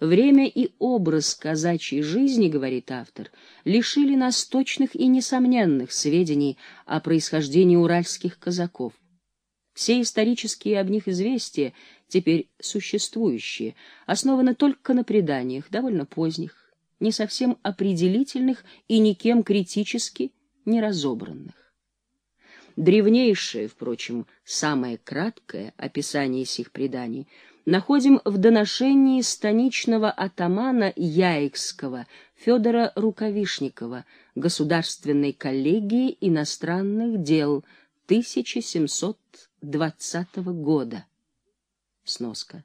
Время и образ казачьей жизни, говорит автор, лишили нас точных и несомненных сведений о происхождении уральских казаков. Все исторические об них известия, теперь существующие, основаны только на преданиях, довольно поздних, не совсем определительных и никем критически не разобранных. Древнейшее, впрочем, самое краткое описание сих преданий находим в доношении станичного атамана Яикского Федора Рукавишникова Государственной коллегии иностранных дел 1720 года. Сноска.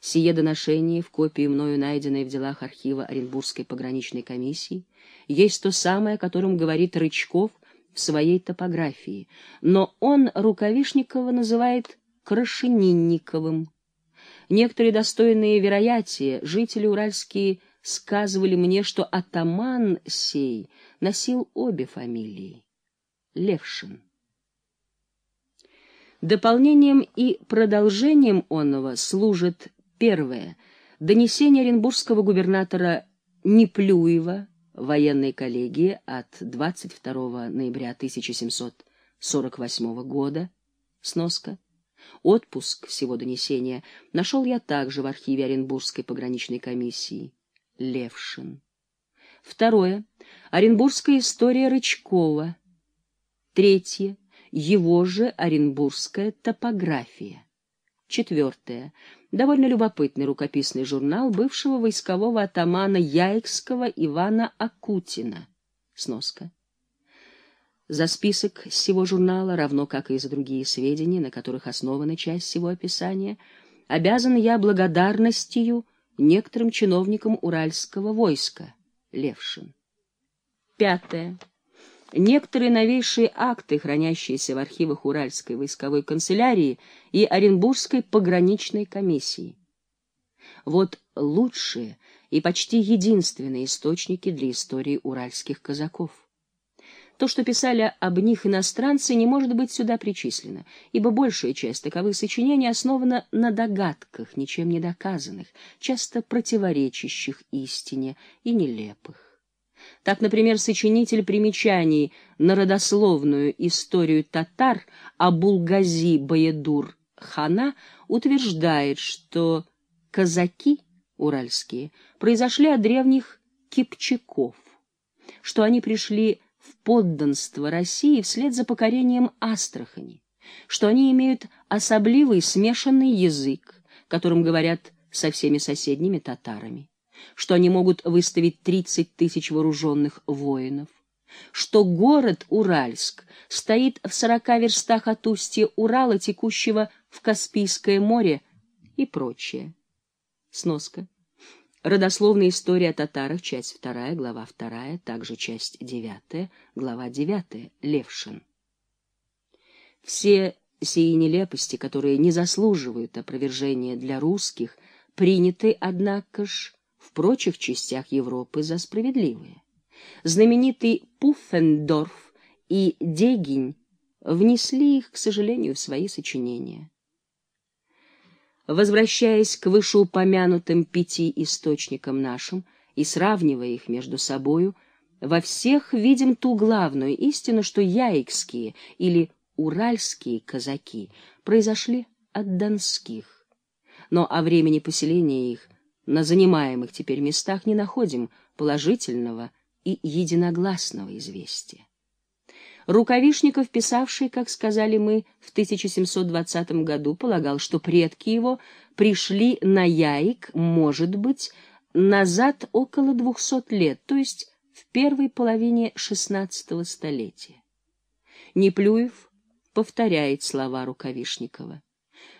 Сие доношение в копии мною найденной в делах архива Оренбургской пограничной комиссии есть то самое, о котором говорит Рычков в своей топографии, но он Рукавишникова называет Крашенинниковым. Некоторые достойные вероятия жители уральские сказывали мне, что атаман сей носил обе фамилии — Левшин. Дополнением и продолжением онного служит первое — донесение оренбургского губернатора Неплюева военной коллегии от 22 ноября 1748 года, сноска, отпуск всего донесения нашел я также в архиве Оренбургской пограничной комиссии. Левшин. Второе. Оренбургская история Рычкова. Третье. Его же Оренбургская топография. Четвертое довольно любопытный рукописный журнал бывшего войскового атамана Яикского Ивана Акутина. Сноска. За список всего журнала, равно как и за другие сведения, на которых основана часть всего описания, обязан я благодарностью некоторым чиновникам Уральского войска. Левшин. Пятое. Некоторые новейшие акты, хранящиеся в архивах Уральской войсковой канцелярии и Оренбургской пограничной комиссии. Вот лучшие и почти единственные источники для истории уральских казаков. То, что писали об них иностранцы, не может быть сюда причислено, ибо большая часть таковых сочинений основана на догадках, ничем не доказанных, часто противоречащих истине и нелепых. Так, например, сочинитель примечаний на родословную историю татар Абулгази Баедур Хана утверждает, что казаки уральские произошли от древних кипчаков, что они пришли в подданство России вслед за покорением Астрахани, что они имеют особливый смешанный язык, которым говорят со всеми соседними татарами что они могут выставить 30 тысяч вооруженных воинов, что город Уральск стоит в 40 верстах от устья Урала, текущего в Каспийское море и прочее. Сноска. Родословная история о часть 2, глава 2, также часть 9, глава 9, Левшин. Все сии нелепости, которые не заслуживают опровержения для русских, приняты, однако ж, в прочих частях Европы за справедливые. Знаменитый Пуффендорф и Дегинь внесли их, к сожалению, в свои сочинения. Возвращаясь к вышеупомянутым пяти источникам нашим и сравнивая их между собою, во всех видим ту главную истину, что яикские или уральские казаки произошли от донских. Но о времени поселения их на занимаемых теперь местах не находим положительного и единогласного известия. Рукавишников, писавший, как сказали мы, в 1720 году, полагал, что предки его пришли на Яик, может быть, назад около двухсот лет, то есть в первой половине XVI столетия. Неплюев повторяет слова Рукавишникова.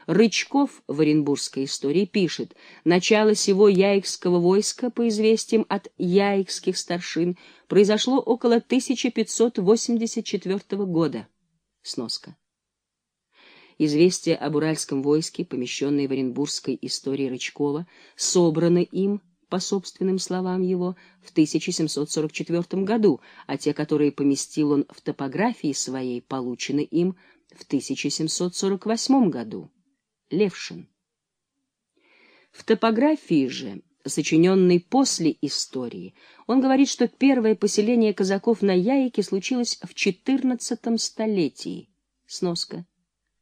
Рычков в Оренбургской истории пишет, начало сего яикского войска, по известиям от яикских старшин, произошло около 1584 года. Сноска. Известия об уральском войске, помещенные в Оренбургской истории Рычкова, собраны им, по собственным словам его, в 1744 году, а те, которые поместил он в топографии своей, получены им в 1748 году. Левшин. В топографии же сочиненный после истории, он говорит, что первое поселение казаков на Яике случилось в XIV столетии. Сноска.